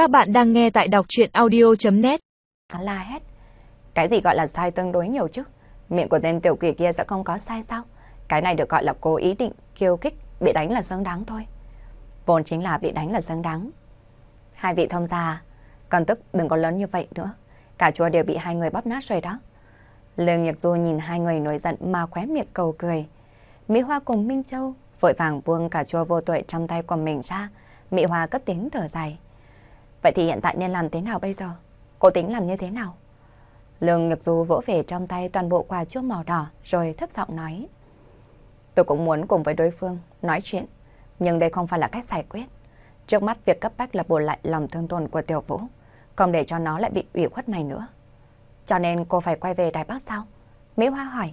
Các bạn đang nghe tại đọc chuyện audio.net la hét. Cái gì gọi là sai tương đối nhiều chứ? Miệng của tên tiểu quỷ kia sẽ không có sai sao? Cái này được gọi là cố ý định, kiêu kích, bị đánh là xứng đáng thôi. Vốn chính là bị đánh là xứng đáng. Hai vị thông gia, còn tức đừng có lớn như vậy nữa. Cả chùa đều bị hai người bóp nát rồi đó. Lương Nhật Du nhìn hai người nổi giận mà khóe miệng cầu cười. Mỹ Hoa cùng Minh Châu vội vàng buông cả chùa vô tuệ trong tay của mình ra. Mỹ Hoa cất tiếng thở dài. Vậy thì hiện tại nên làm thế nào bây giờ? Cô tính làm như thế nào? Lương Nhật Du vỗ về trong tay toàn bộ quà chuông màu đỏ rồi thấp giọng nói. Tôi cũng muốn cùng với đối phương nói chuyện, nhưng đây không phải là cách giải quyết. Trước mắt việc cấp bách là bù lại lòng thương tổn của Tiểu Vũ, không để cho nó lại bị ủy khuất này nữa. Cho nên cô phải quay về Đài Bắc sao? Mỹ Hoa hỏi.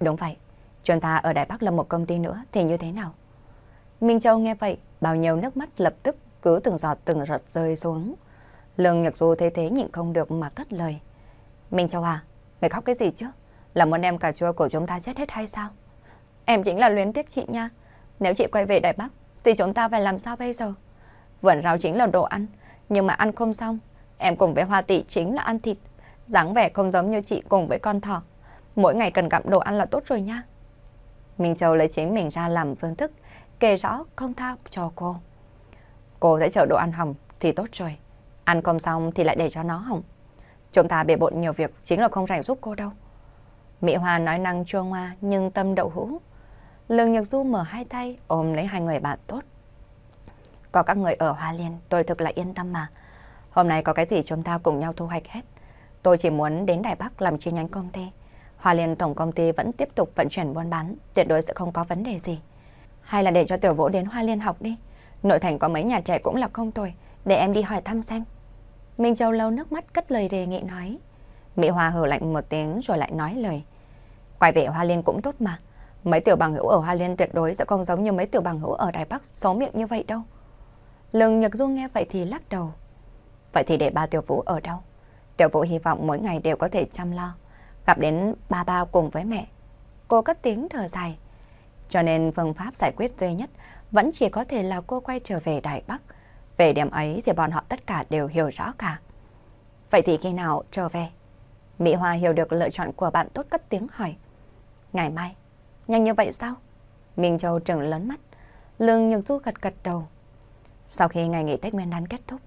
Đúng vậy, chúng ta ở Đài Bắc là một công ty nữa thì như thế nào? Minh Châu nghe vậy, bao nhiêu nước mắt lập tức cứ từng giọt từng giọt rơi xuống. Lương Nhật Du thấy thế nhịn không được mà cất lời. Minh Châu à, người khóc cái gì chứ? Là muốn em cà chua của chúng ta chết hết hay sao? Em chính là luyến tiếc chị nha. Nếu chị quay về Đại Bắc, thì chúng ta phải làm sao bây giờ? Vườn rau chính là đồ ăn, nhưng mà ăn không xong. Em cùng với Hoa Tỷ chính là ăn thịt. dáng vẻ không giống như chị cùng với con thỏ. Mỗi ngày cần gặm đồ ăn là tốt rồi nha. Minh Châu lấy chính mình ra làm phương thức, kể rõ không tha cho cô. Cô sẽ chờ đồ ăn hỏng thì tốt rồi. Ăn không xong thì lại để cho nó hỏng. Chúng ta bề bộn nhiều việc chính là không rảnh giúp cô đâu. Mỹ Hoa nói năng chua ngoa nhưng tâm đậu hũ. Lương Nhật Du mở hai tay ôm lấy hai người bạn tốt. Có các người ở Hoa Liên tôi thực là yên tâm mà. Hôm nay có cái gì chúng ta cùng nhau thu hoạch hết. Tôi chỉ muốn đến Đài Bắc làm chi nhánh công ty. Hoa Liên tổng công ty vẫn tiếp tục vận chuyển buôn bán, tuyệt đối sẽ không có vấn đề gì. Hay là để cho Tiểu Vũ đến Hoa Liên học đi. Nội thành có mấy nhà trẻ cũng là không tồi, để em đi hỏi thăm xem. Minh Châu lâu nước mắt cất lời đề nghị nói. Mỹ Hoa hờ lạnh một tiếng rồi lại nói lời. Quay về Hoa Liên cũng tốt mà. Mấy tiểu bằng hữu ở Hoa Liên tuyệt đối sẽ không giống như mấy tiểu bằng hữu ở Đài Bắc xấu miệng như vậy đâu. Lương Nhật Du nghe vậy thì lắc đầu. Vậy thì để ba tiểu vũ ở đâu? Tiểu vũ hy vọng mỗi ngày đều có thể chăm lo. Gặp đến ba ba cùng với mẹ. Cô cất tiếng thở dài. Cho nên phương pháp giải quyết duy nhất vẫn chỉ có thể là cô quay trở về Đài Bắc. Về điểm ấy thì bọn họ tất cả đều hiểu rõ cả. Vậy thì khi nào trở về? Mỹ Hoa hiểu được lựa chọn của bạn tốt cất tiếng hỏi. Ngày mai. Nhanh như vậy sao? Minh Châu trừng lớn mắt. Lương Nhược Du gật gật đầu. Sau khi ngày nghỉ Tết Nguyên đán kết thúc,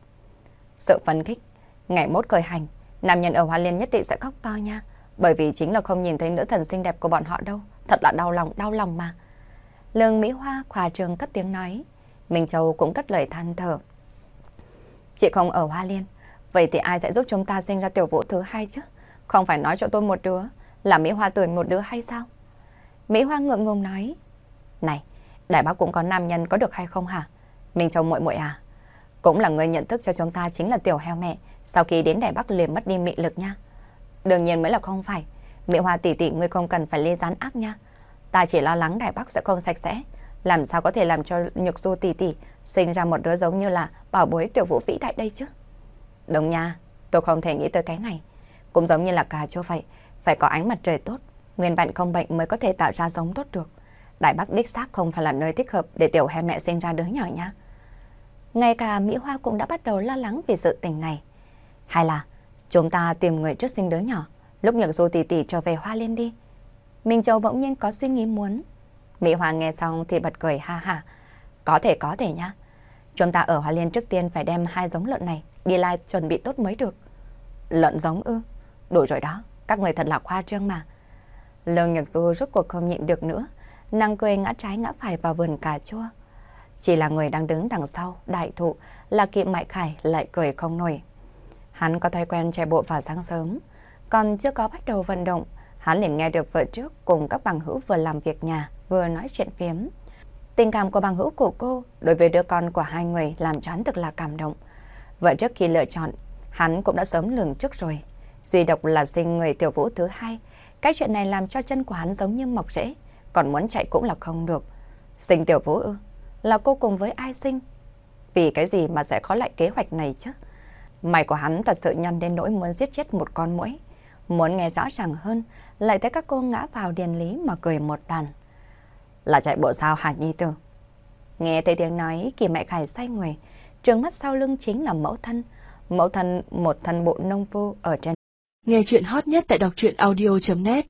sự phấn khích, ngày mốt cởi hành, nam nhân ở Hoa Liên nhất định sẽ khóc to nha. Bởi vì chính là không nhìn thấy nữ thần xinh đẹp của bọn họ đâu. Thật là đau lòng, đau lòng mà. Lương Mỹ Hoa khoa trường cất tiếng nói. Minh Châu cũng cất lời than thở. Chị không ở Hoa Liên, vậy thì ai sẽ giúp chúng ta sinh ra tiểu vũ thứ hai chứ? Không phải nói cho tôi một đứa, là Mỹ Hoa tuổi một đứa hay sao? Mỹ Hoa ngượng ngùng nói. Này, Đại Bác cũng có nam nhân có được hay không hả? Minh Châu muội muội à? Cũng là người nhận thức cho chúng ta chính là tiểu heo mẹ, sau khi đến Đại Bắc liền mất đi mị lực nha. Đương nhiên mới là không phải. Mỹ Hoa tỷ tỷ ngươi không cần phải lê gián ác nha. Ta chỉ lo lắng Đại Bắc sẽ không sạch sẽ. Làm sao có thể làm cho Nhược Du tỷ tỷ sinh ra một đứa giống như là bảo bối tiểu vũ vĩ đại đây chứ? Đúng nha, tôi không thể nghĩ tới cái này. Cũng giống như là cà chua vậy, phải có ánh mặt trời tốt, nguyên bản không bệnh mới có thể tạo ra giống tốt được. Đại Bắc đích xác không phải là nơi thích hợp để tiểu hai mẹ sinh ra đứa nhỏ nha. Ngay cả Mỹ Hoa cũng đã bắt đầu lo lắng về sự tình này. Hay là chúng ta tìm người trước sinh đứa nhỏ, lúc Nhược Du tỷ tỷ trở về Hoa Liên đi. Minh Châu bỗng nhiên có suy nghĩ muốn. Mỹ Hoàng nghe xong thì bật cười ha ha. Có thể có thể nha. Chúng ta ở Hoa Liên trước tiên phải đem hai giống lợn này đi lai chuẩn bị tốt mới được. Lợn giống ư? Đủ rồi đó, các người thật là khoa trương mà. Lương Nhật Du rốt cuộc không nhịn được nữa, năng cười ngã trái ngã phải vào vườn cà chua. Chỉ là người đang đứng đằng sau, đại thụ, là kiệm mại khải lại cười không nổi. Hắn có thói quen chạy bộ vào sáng sớm, còn chưa có bắt đầu vận động, hắn liền nghe được vợ trước cùng các bằng hữu vừa làm việc nhà, vừa nói chuyện phiếm. Tình cảm của bằng hữu của cô đối với đứa con của hai người làm cho hắn thực là cảm động. Vợ trước khi lựa chọn, hắn cũng đã sớm lường trước rồi. Duy độc là sinh người tiểu vũ thứ hai. Cái chuyện này làm cho chân của hắn giống như mọc rễ, còn muốn chạy cũng là không được. Sinh tiểu vũ ư? Là cô cùng với ai sinh? Vì cái gì mà sẽ khó lại kế hoạch này chứ? Mày của hắn thật sự nhăn đến nỗi muốn giết chết một con muỗi. Muốn nghe rõ ràng hơn, lại thấy các cô ngã vào điền lý mà cười một đàn. Là chạy bộ sao hả Nhi Tử? Nghe thấy tiếng nói, kỳ mẹ khải xoay người, trường mắt sau lưng chính là mẫu thân. Mẫu thân một thân bộ nông phu ở trên. Nghe chuyện hot nhất tại đọc truyện audio.net